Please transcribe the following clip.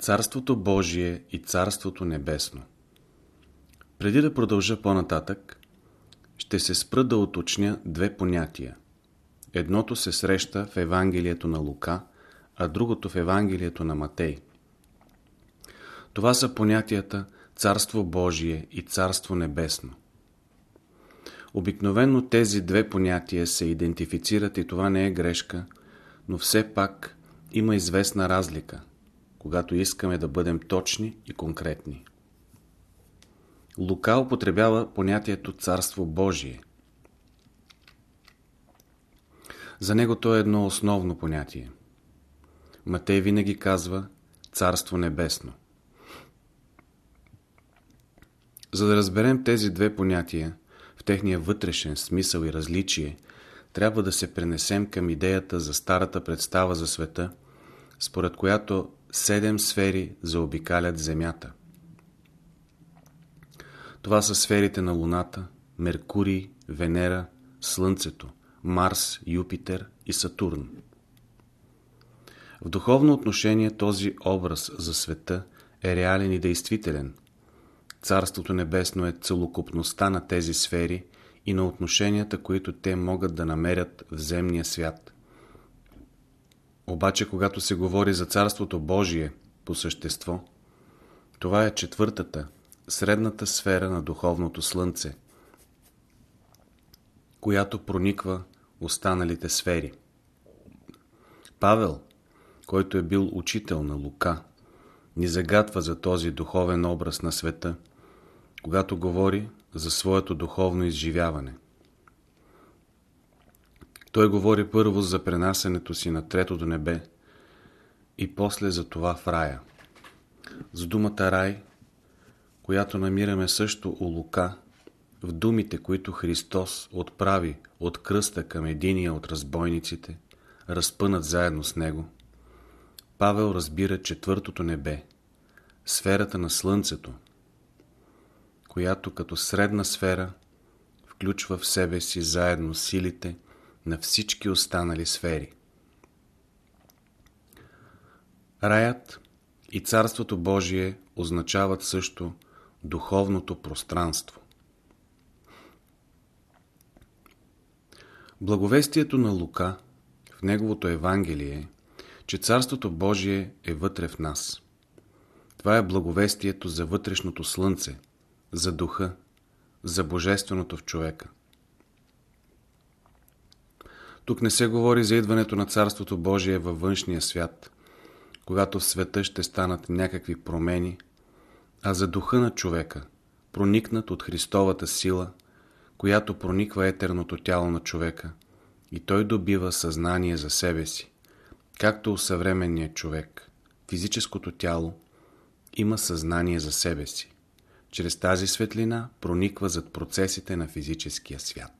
Царството Божие и Царството Небесно Преди да продължа по-нататък, ще се спра да уточня две понятия. Едното се среща в Евангелието на Лука, а другото в Евангелието на Матей. Това са понятията Царство Божие и Царство Небесно. Обикновено тези две понятия се идентифицират и това не е грешка, но все пак има известна разлика – когато искаме да бъдем точни и конкретни. Лука употребява понятието Царство Божие. За него то е едно основно понятие. Матей винаги казва Царство Небесно. За да разберем тези две понятия в техния вътрешен смисъл и различие, трябва да се пренесем към идеята за старата представа за света, според която седем сфери заобикалят Земята. Това са сферите на Луната, Меркурий, Венера, Слънцето, Марс, Юпитер и Сатурн. В духовно отношение този образ за света е реален и действителен. Царството небесно е целокупността на тези сфери и на отношенията, които те могат да намерят в земния свят – обаче, когато се говори за Царството Божие по същество, това е четвъртата, средната сфера на духовното слънце, която прониква останалите сфери. Павел, който е бил учител на Лука, ни загатва за този духовен образ на света, когато говори за своето духовно изживяване – той говори първо за пренасенето си на третото небе и после за това в рая. С думата рай, която намираме също у Лука, в думите, които Христос отправи от кръста към единия от разбойниците, разпънат заедно с него, Павел разбира четвъртото небе, сферата на Слънцето, която като средна сфера включва в себе си заедно силите, на всички останали сфери. Раят и Царството Божие означават също духовното пространство. Благовестието на Лука в неговото Евангелие е, че Царството Божие е вътре в нас. Това е благовестието за вътрешното слънце, за духа, за божественото в човека. Тук не се говори за идването на Царството Божие във външния свят, когато в света ще станат някакви промени, а за духа на човека, проникнат от Христовата сила, която прониква етерното тяло на човека и той добива съзнание за себе си, както у съвременния човек. Физическото тяло има съзнание за себе си. Чрез тази светлина прониква зад процесите на физическия свят.